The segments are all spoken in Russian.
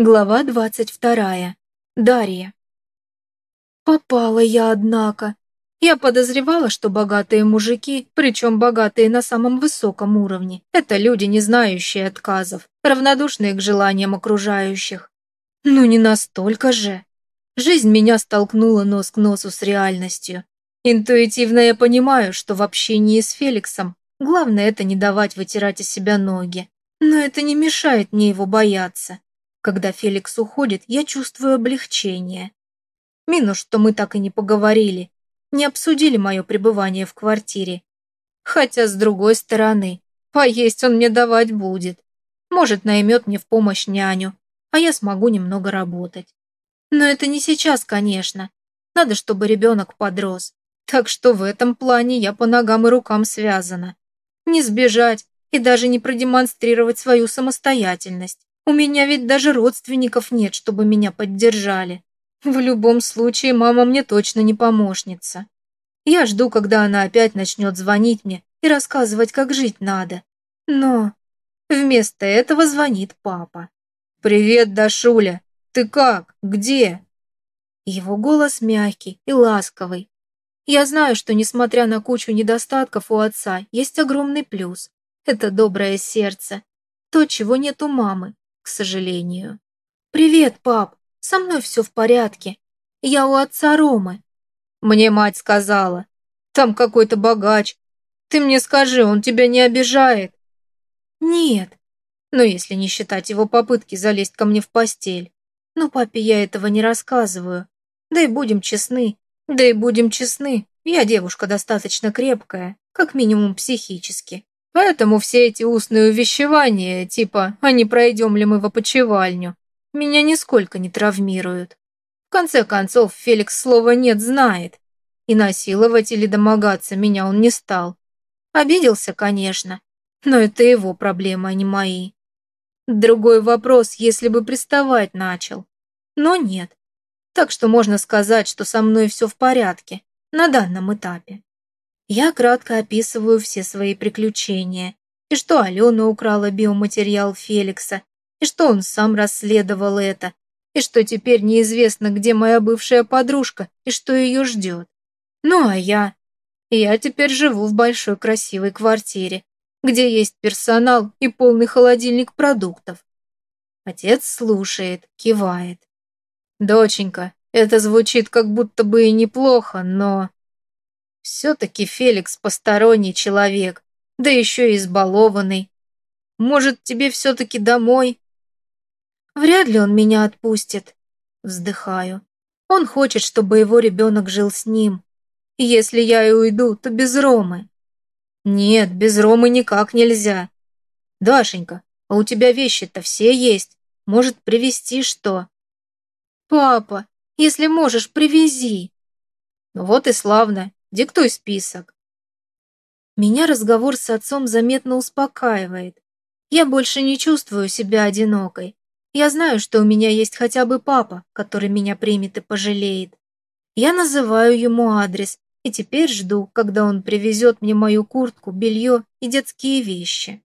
Глава двадцать вторая. Дарья. Попала я, однако. Я подозревала, что богатые мужики, причем богатые на самом высоком уровне, это люди, не знающие отказов, равнодушные к желаниям окружающих. Ну не настолько же. Жизнь меня столкнула нос к носу с реальностью. Интуитивно я понимаю, что в общении с Феликсом главное это не давать вытирать из себя ноги. Но это не мешает мне его бояться. Когда Феликс уходит, я чувствую облегчение. Минус, что мы так и не поговорили, не обсудили мое пребывание в квартире. Хотя, с другой стороны, поесть он мне давать будет. Может, наймет мне в помощь няню, а я смогу немного работать. Но это не сейчас, конечно. Надо, чтобы ребенок подрос. Так что в этом плане я по ногам и рукам связана. Не сбежать и даже не продемонстрировать свою самостоятельность. У меня ведь даже родственников нет, чтобы меня поддержали. В любом случае, мама мне точно не помощница. Я жду, когда она опять начнет звонить мне и рассказывать, как жить надо. Но вместо этого звонит папа. «Привет, Дашуля! Ты как? Где?» Его голос мягкий и ласковый. Я знаю, что, несмотря на кучу недостатков у отца, есть огромный плюс. Это доброе сердце. То, чего нет у мамы к сожалению. «Привет, пап, со мной все в порядке. Я у отца Ромы». Мне мать сказала. «Там какой-то богач. Ты мне скажи, он тебя не обижает?» «Нет, но если не считать его попытки залезть ко мне в постель. Но папе я этого не рассказываю. Да и будем честны, да и будем честны, я девушка достаточно крепкая, как минимум психически. Поэтому все эти устные увещевания, типа «а не пройдем ли мы в опочивальню», меня нисколько не травмируют. В конце концов, Феликс слова «нет» знает, и насиловать или домогаться меня он не стал. Обиделся, конечно, но это его проблемы, а не мои. Другой вопрос, если бы приставать начал. Но нет. Так что можно сказать, что со мной все в порядке на данном этапе. Я кратко описываю все свои приключения, и что Алена украла биоматериал Феликса, и что он сам расследовал это, и что теперь неизвестно, где моя бывшая подружка и что ее ждет. Ну а я? Я теперь живу в большой красивой квартире, где есть персонал и полный холодильник продуктов. Отец слушает, кивает. «Доченька, это звучит как будто бы и неплохо, но...» Все-таки Феликс посторонний человек, да еще и избалованный. Может, тебе все-таки домой? Вряд ли он меня отпустит. Вздыхаю. Он хочет, чтобы его ребенок жил с ним. Если я и уйду, то без Ромы. Нет, без Ромы никак нельзя. Дашенька, а у тебя вещи-то все есть. Может, привезти что? Папа, если можешь, привези. Вот и славно. Диктуй список. Меня разговор с отцом заметно успокаивает. Я больше не чувствую себя одинокой. Я знаю, что у меня есть хотя бы папа, который меня примет и пожалеет. Я называю ему адрес и теперь жду, когда он привезет мне мою куртку, белье и детские вещи.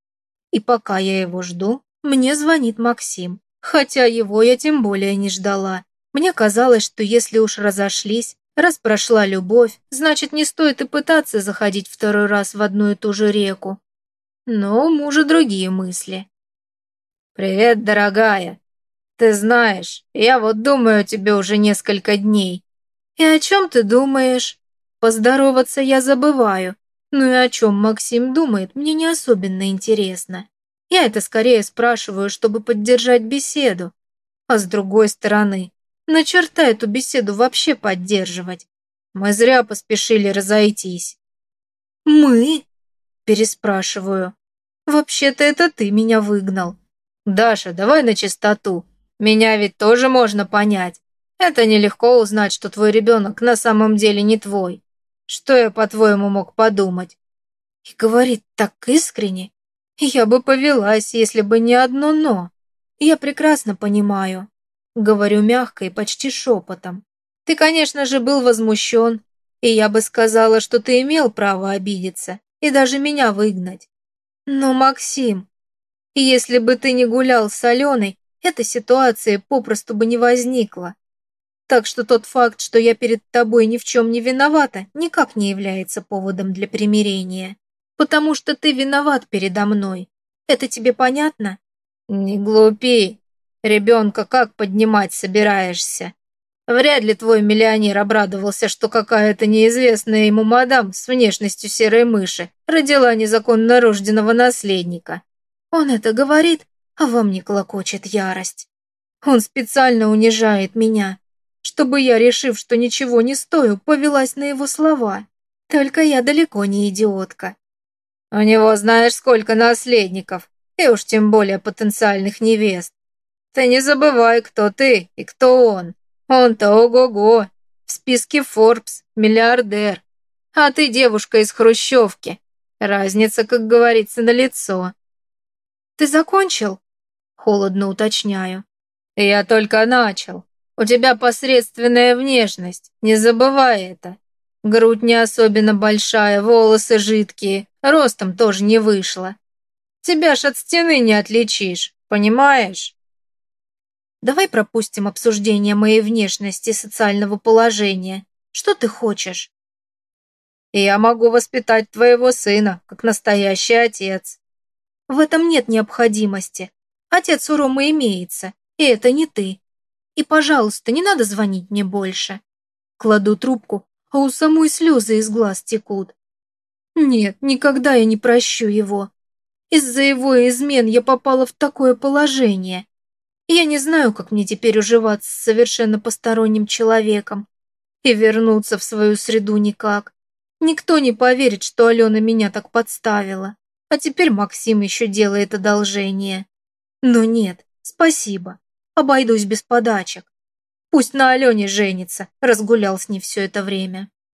И пока я его жду, мне звонит Максим. Хотя его я тем более не ждала. Мне казалось, что если уж разошлись, Раз прошла любовь, значит, не стоит и пытаться заходить второй раз в одну и ту же реку. Но у мужа другие мысли. «Привет, дорогая. Ты знаешь, я вот думаю о тебе уже несколько дней. И о чем ты думаешь? Поздороваться я забываю. Ну и о чем Максим думает, мне не особенно интересно. Я это скорее спрашиваю, чтобы поддержать беседу. А с другой стороны, на черта эту беседу вообще поддерживать? Мы зря поспешили разойтись. «Мы?» – переспрашиваю. «Вообще-то это ты меня выгнал». «Даша, давай на чистоту. Меня ведь тоже можно понять. Это нелегко узнать, что твой ребенок на самом деле не твой. Что я, по-твоему, мог подумать?» И говорит так искренне. Я бы повелась, если бы не одно «но». Я прекрасно понимаю, Говорю мягко и почти шепотом. Ты, конечно же, был возмущен, и я бы сказала, что ты имел право обидеться и даже меня выгнать. Но, Максим, если бы ты не гулял с Аленой, этой ситуации попросту бы не возникло. Так что тот факт, что я перед тобой ни в чем не виновата, никак не является поводом для примирения. Потому что ты виноват передо мной. Это тебе понятно? Не глупи. Ребенка как поднимать собираешься? Вряд ли твой миллионер обрадовался, что какая-то неизвестная ему мадам с внешностью серой мыши родила незаконно рожденного наследника. Он это говорит, а во мне клокочет ярость. Он специально унижает меня, чтобы я, решив, что ничего не стою, повелась на его слова. Только я далеко не идиотка. У него знаешь сколько наследников, и уж тем более потенциальных невест. Ты не забывай, кто ты и кто он. Он-то ого-го, в списке Forbes, миллиардер. А ты девушка из Хрущевки. Разница, как говорится, на лицо. Ты закончил? Холодно уточняю. Я только начал. У тебя посредственная внешность, не забывай это. Грудь не особенно большая, волосы жидкие, ростом тоже не вышло. Тебя ж от стены не отличишь, понимаешь? Давай пропустим обсуждение моей внешности и социального положения. Что ты хочешь? Я могу воспитать твоего сына, как настоящий отец. В этом нет необходимости. Отец у Ромы имеется, и это не ты. И, пожалуйста, не надо звонить мне больше. Кладу трубку, а у самой слезы из глаз текут. Нет, никогда я не прощу его. Из-за его измен я попала в такое положение. Я не знаю, как мне теперь уживаться с совершенно посторонним человеком. И вернуться в свою среду никак. Никто не поверит, что Алена меня так подставила. А теперь Максим еще делает одолжение. Но нет, спасибо. Обойдусь без подачек. Пусть на Алене женится, разгулял с ней все это время.